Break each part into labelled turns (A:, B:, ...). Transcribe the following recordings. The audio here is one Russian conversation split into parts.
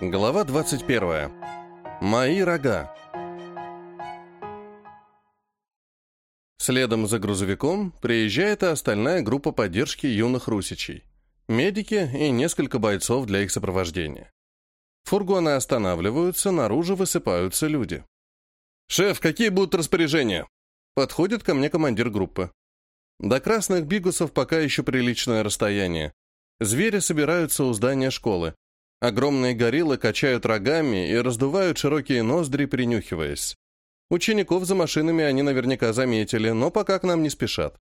A: Глава 21. Мои рога. Следом за грузовиком приезжает и остальная группа поддержки юных русичей. Медики и несколько бойцов для их сопровождения. Фургоны останавливаются, наружу высыпаются люди. «Шеф, какие будут распоряжения?» Подходит ко мне командир группы. До красных бигусов пока еще приличное расстояние. Звери собираются у здания школы. Огромные гориллы качают рогами и раздувают широкие ноздри, принюхиваясь. Учеников за машинами они наверняка заметили, но пока к нам не спешат.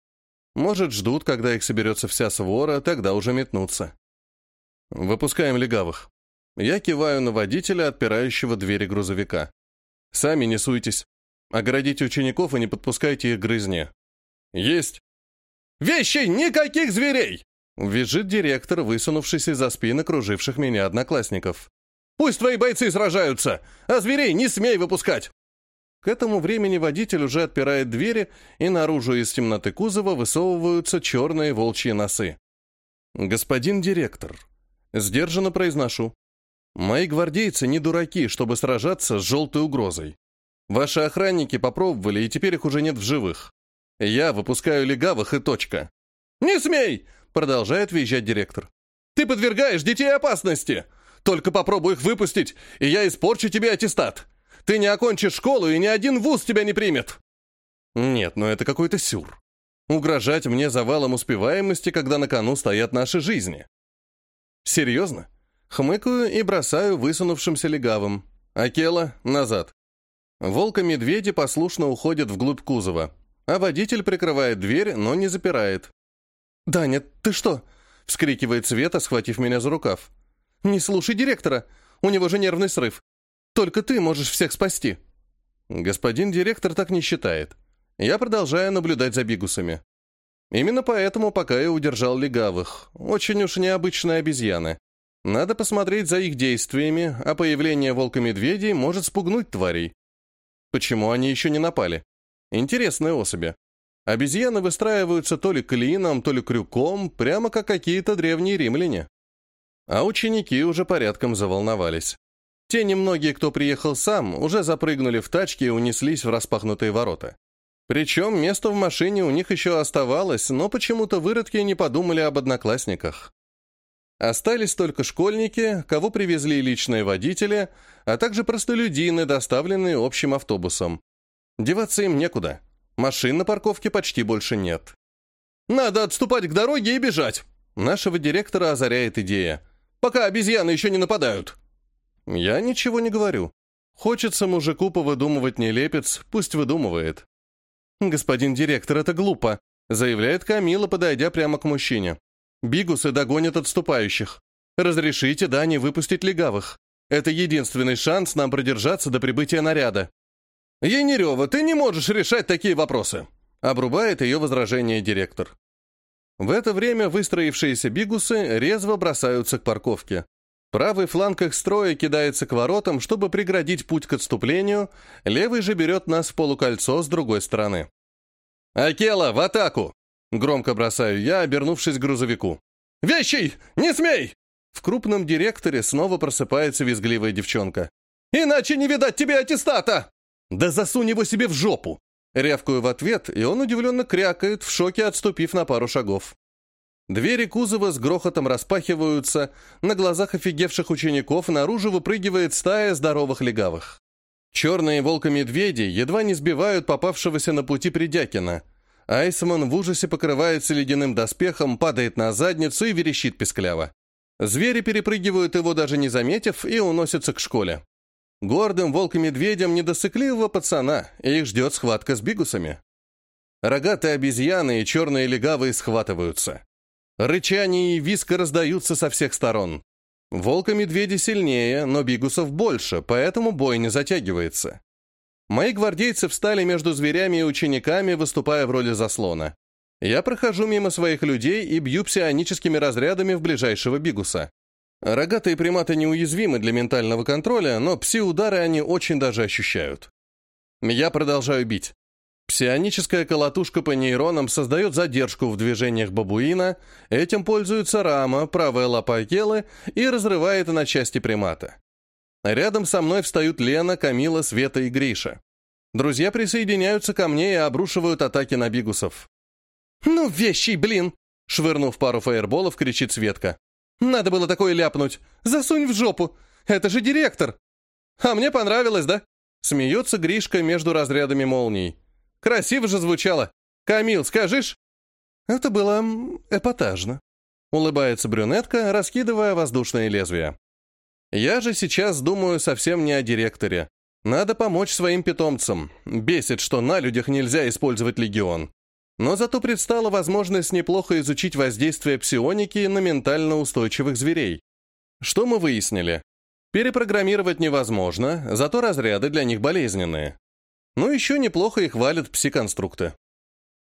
A: Может, ждут, когда их соберется вся свора, тогда уже метнутся. Выпускаем легавых. Я киваю на водителя, отпирающего двери грузовика. Сами не суйтесь. Огородите учеников и не подпускайте их грызне. Есть. Вещи! Никаких зверей! Визжит директор, высунувшись из-за спины круживших меня одноклассников. «Пусть твои бойцы сражаются, а зверей не смей выпускать!» К этому времени водитель уже отпирает двери, и наружу из темноты кузова высовываются черные волчьи носы. «Господин директор», — сдержанно произношу, «мои гвардейцы не дураки, чтобы сражаться с желтой угрозой. Ваши охранники попробовали, и теперь их уже нет в живых. Я выпускаю легавых и точка». «Не смей!» Продолжает визжать директор. «Ты подвергаешь детей опасности! Только попробуй их выпустить, и я испорчу тебе аттестат! Ты не окончишь школу, и ни один вуз тебя не примет!» Нет, ну это какой-то сюр. Угрожать мне завалом успеваемости, когда на кону стоят наши жизни. Серьезно? Хмыкаю и бросаю высунувшимся легавым. Акела назад. Волка-медведи послушно уходят вглубь кузова, а водитель прикрывает дверь, но не запирает. «Даня, ты что?» — вскрикивает Света, схватив меня за рукав. «Не слушай директора, у него же нервный срыв. Только ты можешь всех спасти». Господин директор так не считает. Я продолжаю наблюдать за бигусами. Именно поэтому пока я удержал легавых. Очень уж необычные обезьяны. Надо посмотреть за их действиями, а появление волка-медведей может спугнуть тварей. Почему они еще не напали? Интересные особи. Обезьяны выстраиваются то ли клином, то ли крюком, прямо как какие-то древние римляне. А ученики уже порядком заволновались. Те немногие, кто приехал сам, уже запрыгнули в тачки и унеслись в распахнутые ворота. Причем место в машине у них еще оставалось, но почему-то выродки не подумали об одноклассниках. Остались только школьники, кого привезли личные водители, а также простолюдины, доставленные общим автобусом. Деваться им некуда. Машин на парковке почти больше нет. «Надо отступать к дороге и бежать!» Нашего директора озаряет идея. «Пока обезьяны еще не нападают!» Я ничего не говорю. Хочется мужику повыдумывать нелепец, пусть выдумывает. «Господин директор, это глупо», заявляет Камила, подойдя прямо к мужчине. «Бигусы догонят отступающих. Разрешите Дане выпустить легавых. Это единственный шанс нам продержаться до прибытия наряда». «Янерева, ты не можешь решать такие вопросы!» Обрубает ее возражение директор. В это время выстроившиеся бигусы резво бросаются к парковке. Правый фланг их строя кидается к воротам, чтобы преградить путь к отступлению, левый же берет нас в полукольцо с другой стороны. «Акела, в атаку!» Громко бросаю я, обернувшись к грузовику. «Вещей! Не смей!» В крупном директоре снова просыпается визгливая девчонка. «Иначе не видать тебе аттестата!» «Да засунь его себе в жопу!» Рявкаю в ответ, и он удивленно крякает, в шоке отступив на пару шагов. Двери кузова с грохотом распахиваются, на глазах офигевших учеников наружу выпрыгивает стая здоровых легавых. Черные волка-медведи едва не сбивают попавшегося на пути Придякина. Айсман в ужасе покрывается ледяным доспехом, падает на задницу и верещит пескляво. Звери перепрыгивают его, даже не заметив, и уносятся к школе. Гордым волк-медведям не до пацана, и их ждет схватка с бигусами. Рогатые обезьяны и черные легавые схватываются. Рычание и виск раздаются со всех сторон. Волка-медведи сильнее, но бигусов больше, поэтому бой не затягивается. Мои гвардейцы встали между зверями и учениками, выступая в роли заслона. Я прохожу мимо своих людей и бью псионическими разрядами в ближайшего бигуса. Рогатые приматы неуязвимы для ментального контроля, но пси-удары они очень даже ощущают. Я продолжаю бить. Псионическая колотушка по нейронам создает задержку в движениях бабуина, этим пользуется рама, правая лапа Акелы и разрывает на части примата. Рядом со мной встают Лена, Камила, Света и Гриша. Друзья присоединяются ко мне и обрушивают атаки на бигусов. «Ну, вещий, блин!» Швырнув пару фаерболов, кричит Светка. «Надо было такое ляпнуть! Засунь в жопу! Это же директор!» «А мне понравилось, да?» Смеется Гришка между разрядами молний. «Красиво же звучало! Камил, скажешь?» «Это было эпатажно», — улыбается брюнетка, раскидывая воздушные лезвия. «Я же сейчас думаю совсем не о директоре. Надо помочь своим питомцам. Бесит, что на людях нельзя использовать легион. Но зато предстала возможность неплохо изучить воздействие псионики на ментально устойчивых зверей. Что мы выяснили? Перепрограммировать невозможно, зато разряды для них болезненные. Ну, еще неплохо их валят пси-конструкты.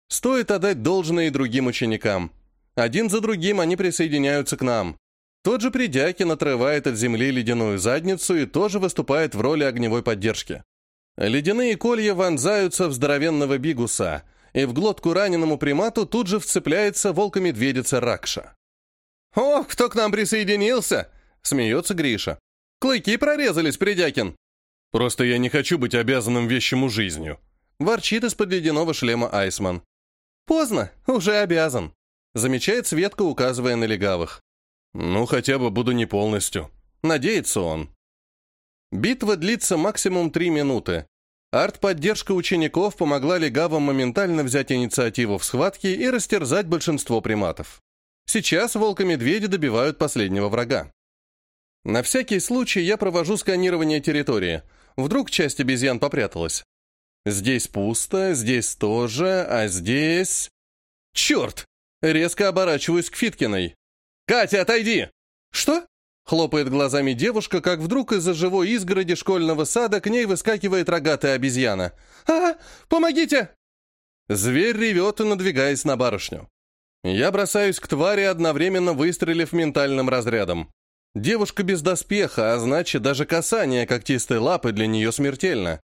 A: Стоит отдать должное и другим ученикам. Один за другим они присоединяются к нам. Тот же Придякин отрывает от земли ледяную задницу и тоже выступает в роли огневой поддержки. Ледяные колья вонзаются в здоровенного бигуса — и в глотку раненому примату тут же вцепляется волка-медведица Ракша. «О, кто к нам присоединился?» — смеется Гриша. «Клыки прорезались, Придякин!» «Просто я не хочу быть обязанным вещему жизнью», — ворчит из-под ледяного шлема Айсман. «Поздно, уже обязан», — замечает Светка, указывая на легавых. «Ну, хотя бы буду не полностью», — надеется он. Битва длится максимум три минуты, Арт-поддержка учеников помогла легавам моментально взять инициативу в схватке и растерзать большинство приматов. Сейчас волка-медведи добивают последнего врага. На всякий случай я провожу сканирование территории. Вдруг часть обезьян попряталась. Здесь пусто, здесь тоже, а здесь... Черт! Резко оборачиваюсь к Фиткиной. «Катя, отойди!» «Что?» Хлопает глазами девушка, как вдруг из-за живой изгороди школьного сада к ней выскакивает рогатая обезьяна. «А, помогите!» Зверь ревет, надвигаясь на барышню. Я бросаюсь к твари, одновременно выстрелив ментальным разрядом. Девушка без доспеха, а значит, даже касание когтистой лапы для нее смертельно.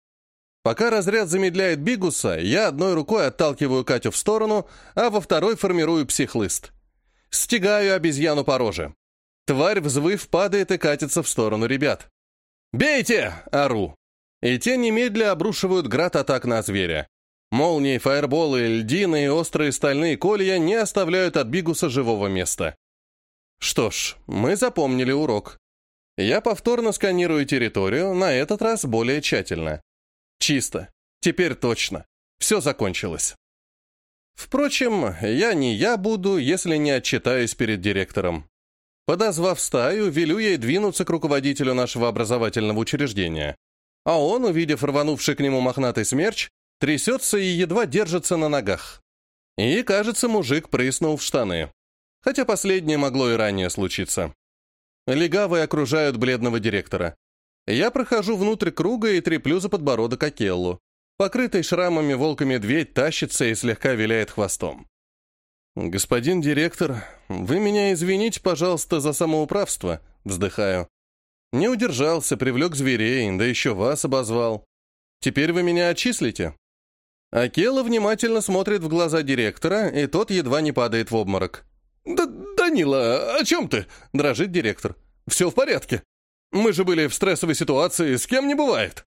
A: Пока разряд замедляет Бигуса, я одной рукой отталкиваю Катю в сторону, а во второй формирую психлыст. Стегаю обезьяну по роже. Тварь, взвыв, падает и катится в сторону ребят. «Бейте!» — ору. И те немедля обрушивают град атак на зверя. Молнии, фаерболы, льдины и острые стальные колья не оставляют от Бигуса живого места. Что ж, мы запомнили урок. Я повторно сканирую территорию, на этот раз более тщательно. Чисто. Теперь точно. Все закончилось. Впрочем, я не я буду, если не отчитаюсь перед директором. Подозвав стаю, велю ей двинуться к руководителю нашего образовательного учреждения. А он, увидев рванувший к нему мохнатый смерч, трясется и едва держится на ногах. И, кажется, мужик прыснул в штаны. Хотя последнее могло и ранее случиться. Легавые окружают бледного директора. Я прохожу внутрь круга и треплю за подбородок Акеллу. Покрытый шрамами волк-медведь тащится и слегка виляет хвостом. «Господин директор, вы меня извините, пожалуйста, за самоуправство», — вздыхаю. «Не удержался, привлек зверей, да еще вас обозвал. Теперь вы меня отчислите?» Акела внимательно смотрит в глаза директора, и тот едва не падает в обморок. «Да, Данила, о чем ты?» — дрожит директор. «Все в порядке. Мы же были в стрессовой ситуации, с кем не бывает».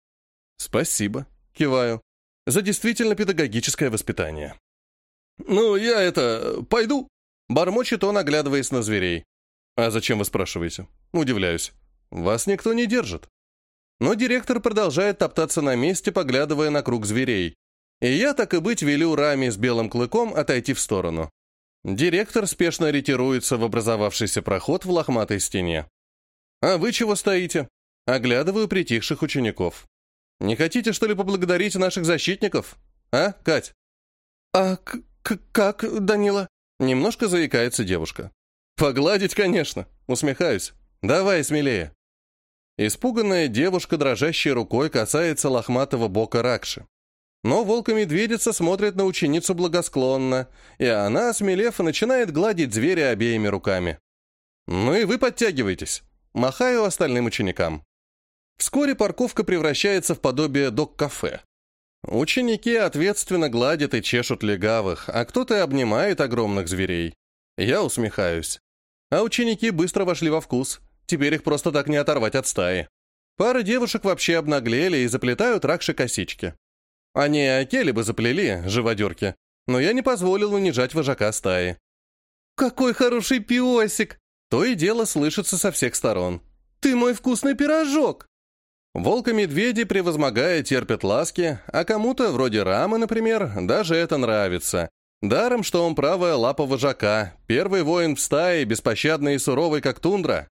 A: «Спасибо», — киваю, — «за действительно педагогическое воспитание». «Ну, я это... пойду?» Бормочет он, оглядываясь на зверей. «А зачем вы спрашиваете?» Удивляюсь. «Вас никто не держит». Но директор продолжает топтаться на месте, поглядывая на круг зверей. И я, так и быть, велю Раме с белым клыком отойти в сторону. Директор спешно ретируется в образовавшийся проход в лохматой стене. «А вы чего стоите?» Оглядываю притихших учеников. «Не хотите, что ли, поблагодарить наших защитников? А, Кать?» «А «Как, Данила?» Немножко заикается девушка. «Погладить, конечно!» Усмехаюсь. «Давай смелее!» Испуганная девушка, дрожащей рукой, касается лохматого бока Ракши. Но волка-медведица смотрит на ученицу благосклонно, и она, осмелев, начинает гладить зверя обеими руками. «Ну и вы подтягивайтесь!» Махаю остальным ученикам. Вскоре парковка превращается в подобие док-кафе. Ученики ответственно гладят и чешут легавых, а кто-то обнимает огромных зверей. Я усмехаюсь. А ученики быстро вошли во вкус. Теперь их просто так не оторвать от стаи. Пара девушек вообще обнаглели и заплетают ракши косички. Они Акели бы заплели, живодерки, но я не позволил унижать вожака стаи. «Какой хороший пиосик!» То и дело слышится со всех сторон. «Ты мой вкусный пирожок!» Волк и медведи, превозмогая, терпят ласки, а кому-то, вроде Рамы, например, даже это нравится. Даром, что он правая лапа вожака, первый воин в стае, беспощадный и суровый, как тундра.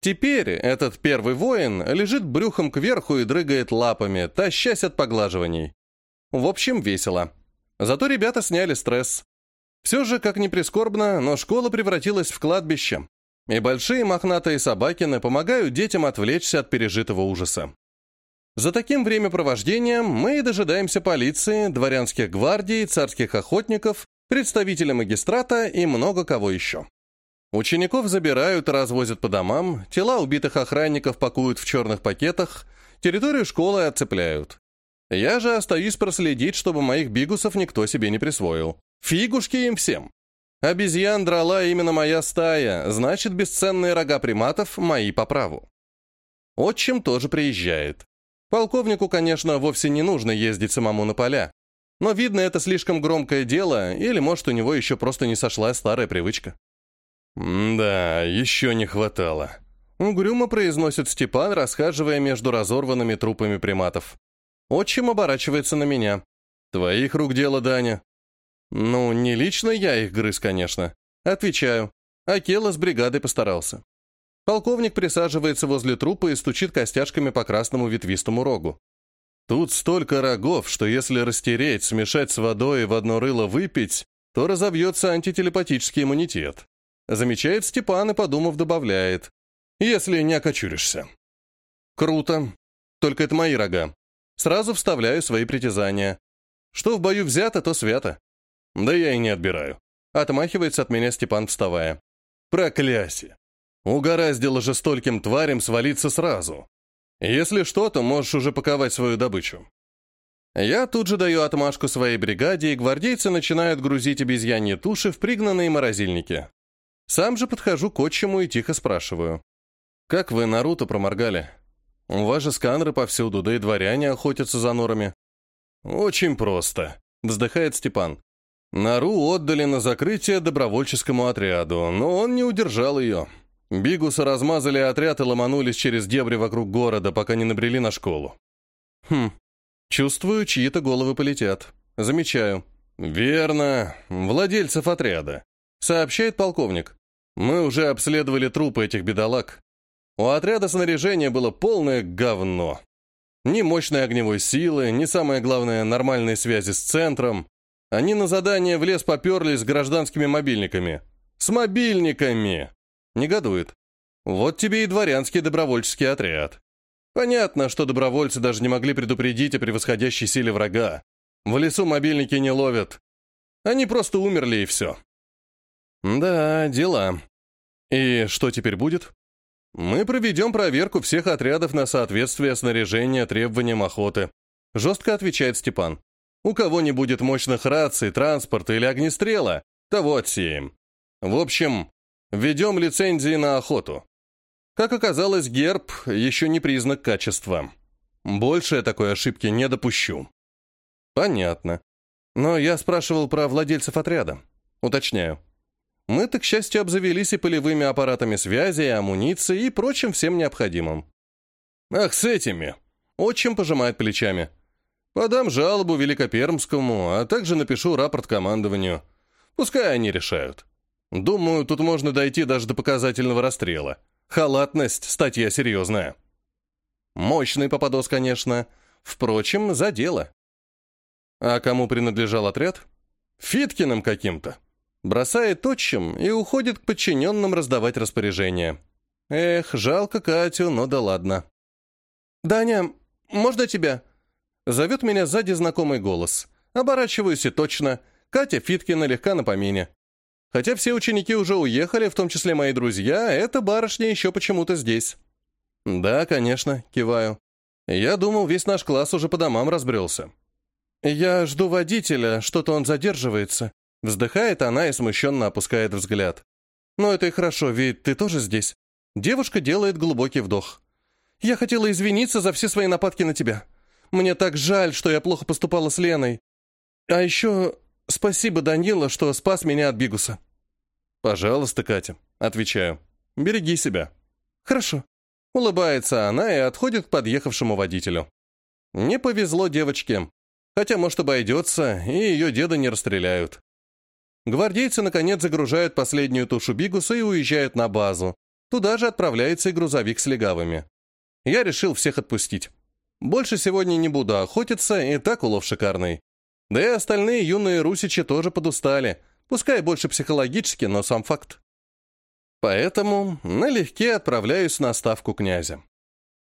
A: Теперь этот первый воин лежит брюхом кверху и дрыгает лапами, тащась от поглаживаний. В общем, весело. Зато ребята сняли стресс. Все же, как ни прискорбно, но школа превратилась в кладбище. И большие мохнатые собакины помогают детям отвлечься от пережитого ужаса. За таким времяпровождением мы и дожидаемся полиции, дворянских гвардий, царских охотников, представителя магистрата и много кого еще. Учеников забирают развозят по домам, тела убитых охранников пакуют в черных пакетах, территорию школы отцепляют. Я же остаюсь проследить, чтобы моих бигусов никто себе не присвоил. Фигушки им всем. Обезьян драла именно моя стая, значит, бесценные рога приматов мои по праву. Отчим тоже приезжает. Полковнику, конечно, вовсе не нужно ездить самому на поля. Но, видно, это слишком громкое дело, или, может, у него еще просто не сошла старая привычка. «Да, еще не хватало», — угрюмо произносит Степан, расхаживая между разорванными трупами приматов. Отчим оборачивается на меня. «Твоих рук дело, Даня». «Ну, не лично я их грыз, конечно». Отвечаю. Акела с бригадой постарался. Полковник присаживается возле трупа и стучит костяшками по красному ветвистому рогу. Тут столько рогов, что если растереть, смешать с водой и в одно рыло выпить, то разовьется антителепатический иммунитет. Замечает Степан и, подумав, добавляет. Если не окочуришься. Круто. Только это мои рога. Сразу вставляю свои притязания. Что в бою взято, то свято. Да я и не отбираю. Отмахивается от меня Степан, вставая. Проклясье. Угораздило же стольким тварям свалиться сразу. Если что, то можешь уже паковать свою добычу. Я тут же даю отмашку своей бригаде, и гвардейцы начинают грузить обезьяньи туши в пригнанные морозильники. Сам же подхожу к отчиму и тихо спрашиваю. «Как вы Наруто проморгали?» У вас же сканеры повсюду, да и дворяне охотятся за норами. Очень просто, вздыхает Степан. Нару отдали на закрытие добровольческому отряду, но он не удержал ее. Бигусы размазали отряд и ломанулись через дебри вокруг города, пока не набрели на школу. Хм, чувствую, чьи-то головы полетят. Замечаю. Верно, владельцев отряда. Сообщает полковник. Мы уже обследовали трупы этих бедолаг. У отряда снаряжения было полное говно. Ни мощной огневой силы, ни, самое главное, нормальной связи с центром. Они на задание в лес поперлись с гражданскими мобильниками. С мобильниками! Негодует. Вот тебе и дворянский добровольческий отряд. Понятно, что добровольцы даже не могли предупредить о превосходящей силе врага. В лесу мобильники не ловят. Они просто умерли и все. Да, дела. И что теперь будет? Мы проведем проверку всех отрядов на соответствие снаряжения требованиям охоты. Жестко отвечает Степан. У кого не будет мощных раций, транспорта или огнестрела, того отсеем. В общем, введем лицензии на охоту. Как оказалось, герб еще не признак качества. Больше я такой ошибки не допущу. Понятно. Но я спрашивал про владельцев отряда. Уточняю. Мы-то, к счастью, обзавелись и полевыми аппаратами связи, и амуницией, и прочим всем необходимым. Ах, с этими! Отчим пожимает плечами. Подам жалобу Великопермскому, а также напишу рапорт командованию. Пускай они решают. Думаю, тут можно дойти даже до показательного расстрела. Халатность — статья серьезная. Мощный попадос, конечно. Впрочем, за дело. А кому принадлежал отряд? Фиткиным каким-то бросает отчим и уходит к подчиненным раздавать распоряжения. Эх, жалко Катю, но да ладно. «Даня, можно тебя?» Зовет меня сзади знакомый голос. Оборачиваюсь и точно. Катя Фиткина легка на помине. Хотя все ученики уже уехали, в том числе мои друзья, эта барышня еще почему-то здесь. «Да, конечно», — киваю. «Я думал, весь наш класс уже по домам разбрелся». «Я жду водителя, что-то он задерживается», Вздыхает она и смущенно опускает взгляд. «Но это и хорошо, ведь ты тоже здесь». Девушка делает глубокий вдох. Я хотела извиниться за все свои нападки на тебя. Мне так жаль, что я плохо поступала с Леной. А еще спасибо, Данила, что спас меня от Бигуса». «Пожалуйста, Катя», — отвечаю. «Береги себя». «Хорошо». Улыбается она и отходит к подъехавшему водителю. Не повезло девочке. Хотя, может, обойдется, и ее деда не расстреляют. Гвардейцы, наконец, загружают последнюю тушу Бигуса и уезжают на базу. Туда же отправляется и грузовик с легавыми. Я решил всех отпустить. Больше сегодня не буду охотиться, и так улов шикарный. Да и остальные юные русичи тоже подустали. Пускай больше психологически, но сам факт. Поэтому налегке отправляюсь на ставку князя.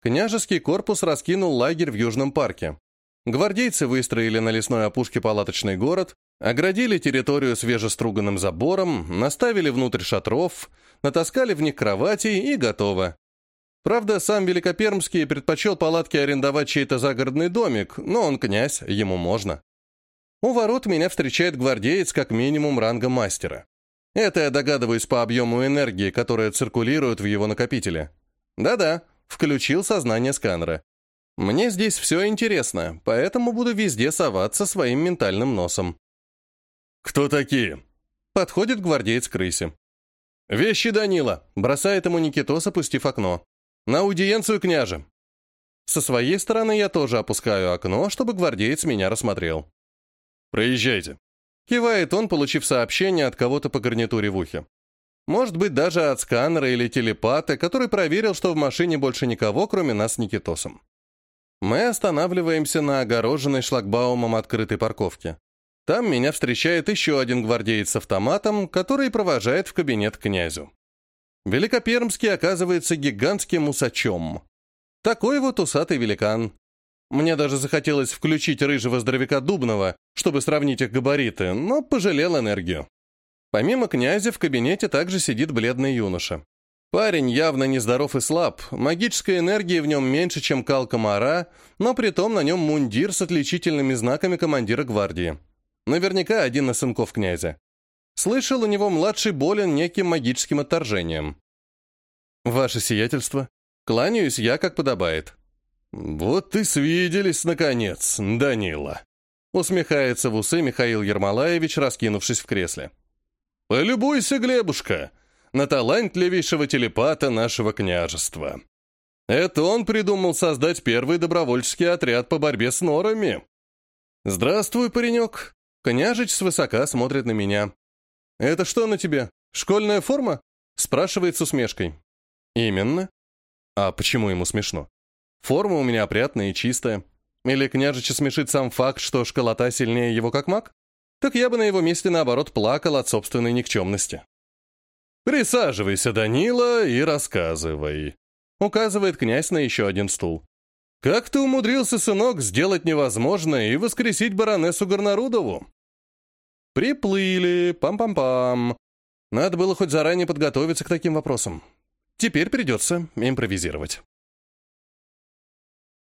A: Княжеский корпус раскинул лагерь в Южном парке. Гвардейцы выстроили на лесной опушке палаточный город, оградили территорию свежеструганным забором, наставили внутрь шатров, натаскали в них кровати и готово. Правда, сам Великопермский предпочел палатки арендовать чей-то загородный домик, но он князь, ему можно. У ворот меня встречает гвардеец как минимум ранга мастера. Это я догадываюсь по объему энергии, которая циркулирует в его накопителе. Да-да, включил сознание сканера. Мне здесь все интересно, поэтому буду везде соваться своим ментальным носом.
B: «Кто такие?»
A: Подходит гвардеец к крысе. «Вещи Данила!» Бросает ему Никитос, опустив окно. «На аудиенцию княже!» Со своей стороны я тоже опускаю окно, чтобы гвардеец меня рассмотрел.
B: «Проезжайте!»
A: Кивает он, получив сообщение от кого-то по гарнитуре в ухе. Может быть, даже от сканера или телепата, который проверил, что в машине больше никого, кроме нас с Никитосом. Мы останавливаемся на огороженной шлагбаумом открытой парковке. Там меня встречает еще один гвардеец с автоматом, который провожает в кабинет князю. Великопермский оказывается гигантским усачом. Такой вот усатый великан. Мне даже захотелось включить рыжего здоровяка Дубного, чтобы сравнить их габариты, но пожалел энергию. Помимо князя в кабинете также сидит бледный юноша. Парень явно нездоров и слаб, магической энергии в нем меньше, чем кал комара, но при том на нем мундир с отличительными знаками командира гвардии. Наверняка один из сынков князя. Слышал, у него младший болен неким магическим отторжением. «Ваше сиятельство, кланяюсь я, как подобает».
B: «Вот и свиделись, наконец, Данила»,
A: усмехается в усы Михаил Ермолаевич, раскинувшись в кресле.
B: «Полюбуйся, Глебушка, на талантливейшего телепата нашего княжества. Это он придумал создать первый добровольческий отряд по борьбе с норами.
A: «Здравствуй, паренек!» Княжич свысока смотрит на меня. «Это что на тебе? Школьная форма?» Спрашивает с усмешкой. «Именно. А почему ему смешно? Форма у меня опрятная и чистая. Или княжича смешит сам факт, что школота сильнее его как маг? Так я бы на его месте, наоборот, плакал от собственной никчемности.
B: «Присаживайся, Данила, и рассказывай», — указывает князь на еще один стул. «Как ты умудрился, сынок, сделать невозможное и воскресить баронессу Горнарудову?»
A: «Приплыли, пам-пам-пам. Надо было хоть заранее подготовиться к таким вопросам. Теперь придется импровизировать».